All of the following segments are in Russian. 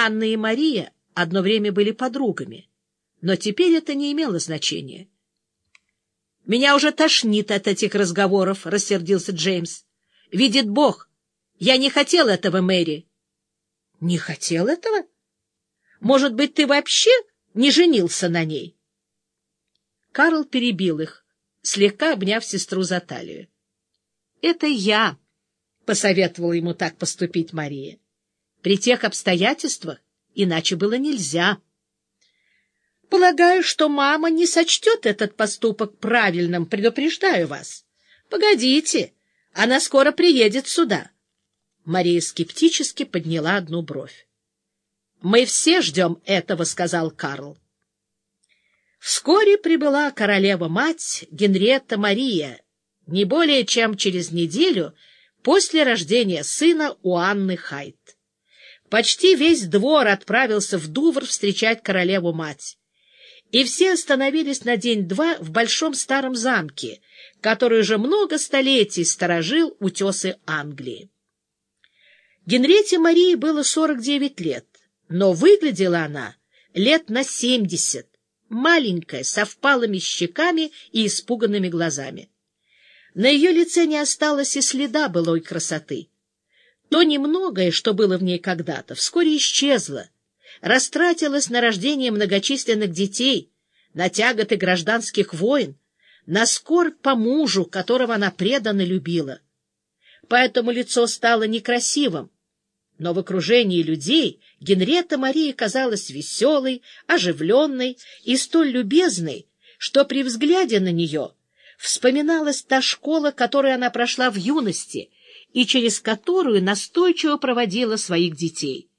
Анна и Мария одно время были подругами, но теперь это не имело значения. «Меня уже тошнит от этих разговоров», — рассердился Джеймс. «Видит Бог, я не хотел этого, Мэри». «Не хотел этого? Может быть, ты вообще не женился на ней?» Карл перебил их, слегка обняв сестру за талию. — Это я, — посоветовала ему так поступить Мария. При тех обстоятельствах иначе было нельзя. Полагаю, что мама не сочтет этот поступок правильным, предупреждаю вас. Погодите, она скоро приедет сюда. Мария скептически подняла одну бровь. — Мы все ждем этого, — сказал Карл. Вскоре прибыла королева-мать Генриетта Мария, не более чем через неделю после рождения сына у Анны Хайт. Почти весь двор отправился в Дувр встречать королеву-мать. И все остановились на день-два в большом старом замке, который уже много столетий сторожил утесы Англии. Генрете Марии было 49 лет, но выглядела она лет на 70, маленькая, со впалыми щеками и испуганными глазами. На ее лице не осталось и следа былой красоты. То немногое, что было в ней когда-то, вскоре исчезло, растратилось на рождение многочисленных детей, на тяготы гражданских войн, на скорбь по мужу, которого она преданно любила. Поэтому лицо стало некрасивым, но в окружении людей Генрета Мария казалась веселой, оживленной и столь любезной, что при взгляде на нее вспоминалась та школа, которую она прошла в юности и через которую настойчиво проводила своих детей.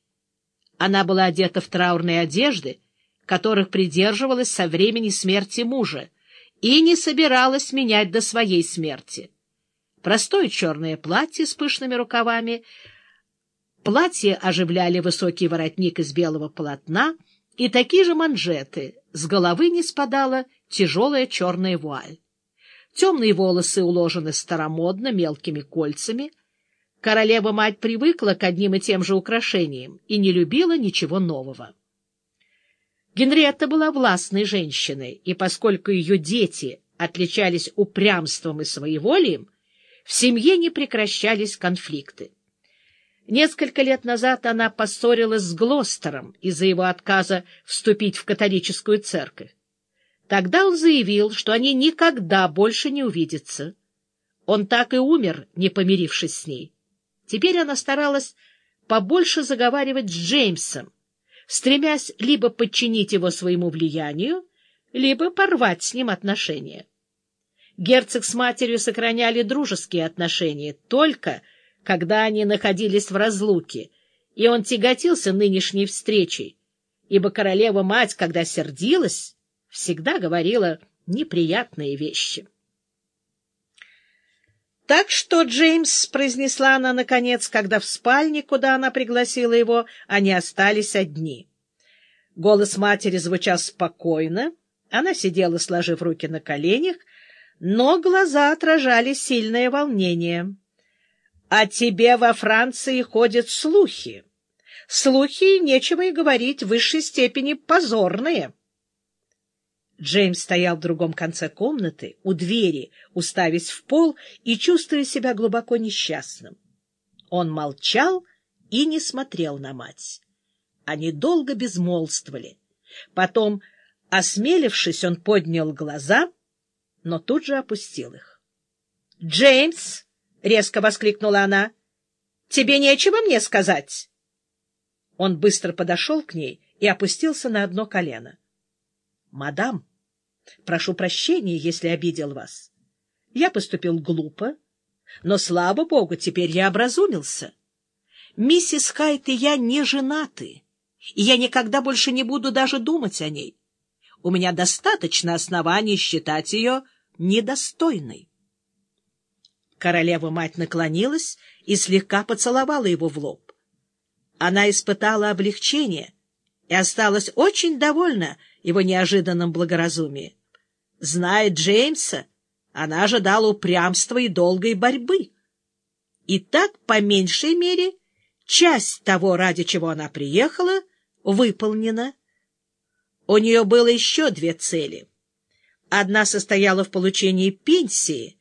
Она была одета в траурные одежды, которых придерживалась со времени смерти мужа, и не собиралась менять до своей смерти. Простое черное платье с пышными рукавами — Платье оживляли высокий воротник из белого полотна и такие же манжеты. С головы не спадала тяжелая черная вуаль. Темные волосы уложены старомодно, мелкими кольцами. Королева-мать привыкла к одним и тем же украшениям и не любила ничего нового. Генриетта была властной женщиной, и поскольку ее дети отличались упрямством и своеволием, в семье не прекращались конфликты. Несколько лет назад она поссорилась с Глостером из-за его отказа вступить в католическую церковь. Тогда он заявил, что они никогда больше не увидятся. Он так и умер, не помирившись с ней. Теперь она старалась побольше заговаривать с Джеймсом, стремясь либо подчинить его своему влиянию, либо порвать с ним отношения. Герцог с матерью сохраняли дружеские отношения только когда они находились в разлуке, и он тяготился нынешней встречей, ибо королева-мать, когда сердилась, всегда говорила неприятные вещи. «Так что, Джеймс», — произнесла она наконец, когда в спальне, куда она пригласила его, они остались одни. Голос матери звучал спокойно, она сидела, сложив руки на коленях, но глаза отражали сильное волнение. О тебе во Франции ходят слухи. Слухи, нечего и говорить, в высшей степени позорные. Джеймс стоял в другом конце комнаты, у двери, уставясь в пол и чувствуя себя глубоко несчастным. Он молчал и не смотрел на мать. Они долго безмолвствовали. Потом, осмелившись, он поднял глаза, но тут же опустил их. — Джеймс! — резко воскликнула она. — Тебе нечего мне сказать? Он быстро подошел к ней и опустился на одно колено. — Мадам, прошу прощения, если обидел вас. Я поступил глупо, но, слава богу, теперь я образумился. Миссис Хайт и я не женаты, и я никогда больше не буду даже думать о ней. У меня достаточно оснований считать ее недостойной. Королева-мать наклонилась и слегка поцеловала его в лоб. Она испытала облегчение и осталась очень довольна его неожиданным благоразумием. Зная Джеймса, она ожидала упрямства и долгой борьбы. И так, по меньшей мере, часть того, ради чего она приехала, выполнена. У нее было еще две цели. Одна состояла в получении пенсии,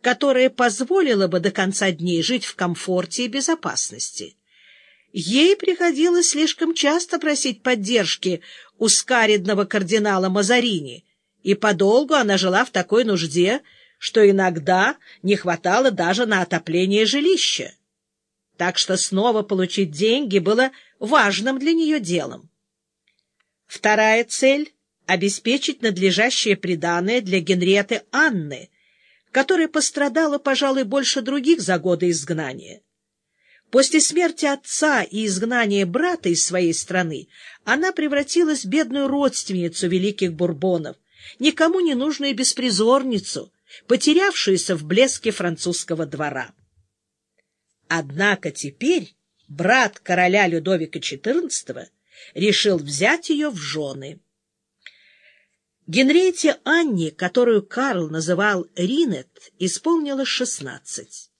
которая позволила бы до конца дней жить в комфорте и безопасности. Ей приходилось слишком часто просить поддержки у скаридного кардинала Мазарини, и подолгу она жила в такой нужде, что иногда не хватало даже на отопление жилища. Так что снова получить деньги было важным для нее делом. Вторая цель — обеспечить надлежащее приданое для Генриеты Анны, которая пострадала, пожалуй, больше других за годы изгнания. После смерти отца и изгнания брата из своей страны она превратилась в бедную родственницу великих бурбонов, никому не нужную беспризорницу, потерявшуюся в блеске французского двора. Однако теперь брат короля Людовика XIV решил взять ее в жены. Генриете Анне, которую Карл называл Ринет, исполнилось шестнадцать.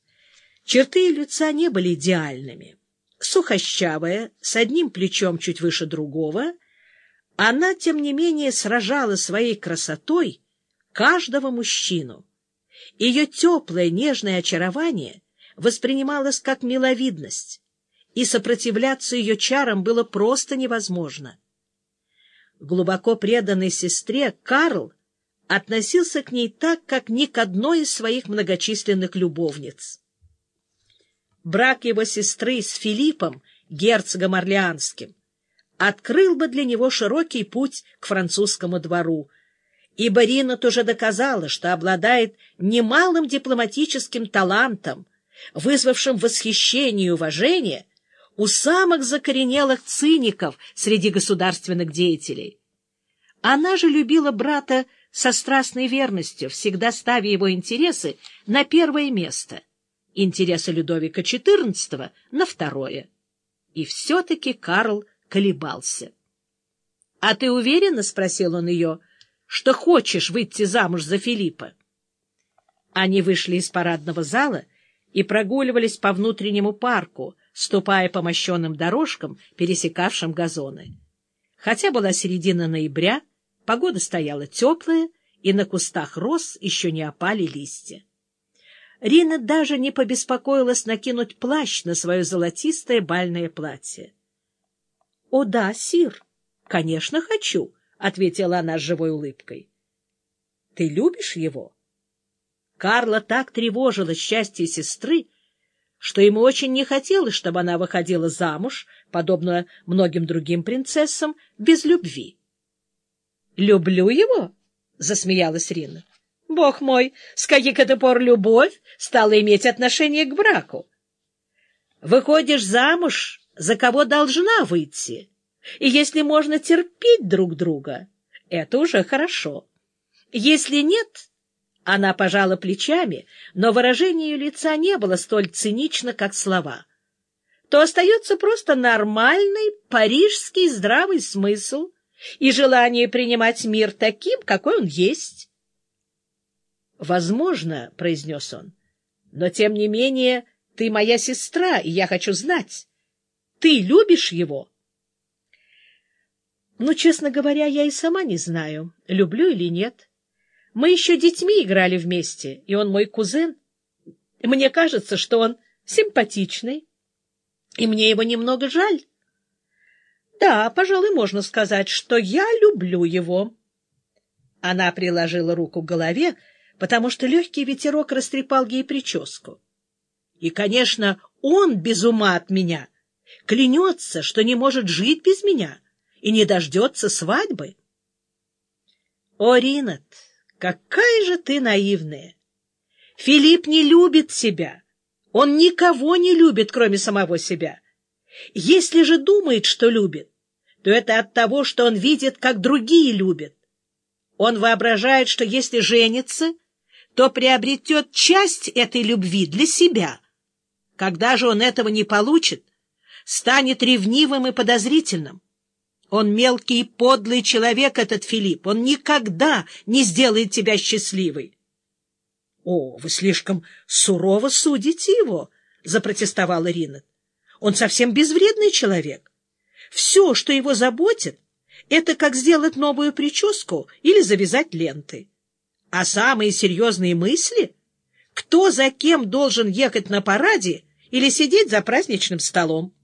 Черты лица не были идеальными. Сухощавая, с одним плечом чуть выше другого, она, тем не менее, сражала своей красотой каждого мужчину. Ее теплое, нежное очарование воспринималось как миловидность, и сопротивляться ее чарам было просто невозможно. Глубоко преданной сестре Карл относился к ней так, как ни к одной из своих многочисленных любовниц. Брак его сестры с Филиппом, герцогом Орлеанским, открыл бы для него широкий путь к французскому двору, ибо Ринат уже доказала, что обладает немалым дипломатическим талантом, вызвавшим восхищение и уважение у самых закоренелых циников среди государственных деятелей. Она же любила брата со страстной верностью, всегда ставя его интересы на первое место, интересы Людовика XIV на второе. И все-таки Карл колебался. — А ты уверена, — спросил он ее, — что хочешь выйти замуж за Филиппа? Они вышли из парадного зала и прогуливались по внутреннему парку, ступая по мощенным дорожкам, пересекавшим газоны. Хотя была середина ноября, погода стояла теплая, и на кустах роз еще не опали листья. Рина даже не побеспокоилась накинуть плащ на свое золотистое бальное платье. — О да, сир, конечно, хочу, — ответила она с живой улыбкой. — Ты любишь его? Карла так тревожила счастье сестры, что ему очень не хотелось, чтобы она выходила замуж, подобно многим другим принцессам, без любви. — Люблю его? — засмеялась Рина. — Бог мой, с каких это пор любовь стала иметь отношение к браку? Выходишь замуж, за кого должна выйти, и если можно терпеть друг друга, это уже хорошо. Если нет, она пожала плечами, но выражение ее лица не было столь цинично, как слова. То остается просто нормальный парижский здравый смысл и желание принимать мир таким, какой он есть. «Возможно», — произнес он, — «но тем не менее ты моя сестра, и я хочу знать, ты любишь его?» «Ну, честно говоря, я и сама не знаю, люблю или нет». Мы еще детьми играли вместе, и он мой кузен. Мне кажется, что он симпатичный, и мне его немного жаль. Да, пожалуй, можно сказать, что я люблю его. Она приложила руку к голове, потому что легкий ветерок растрепал ей прическу. И, конечно, он без ума от меня, клянется, что не может жить без меня и не дождется свадьбы. О, Ринат! Какая же ты наивная! Филипп не любит себя. Он никого не любит, кроме самого себя. Если же думает, что любит, то это от того, что он видит, как другие любят. Он воображает, что если женится, то приобретет часть этой любви для себя. Когда же он этого не получит, станет ревнивым и подозрительным. Он мелкий и подлый человек, этот Филипп. Он никогда не сделает тебя счастливой. — О, вы слишком сурово судите его, — запротестовала Ринат. Он совсем безвредный человек. Все, что его заботит, это как сделать новую прическу или завязать ленты. А самые серьезные мысли — кто за кем должен ехать на параде или сидеть за праздничным столом.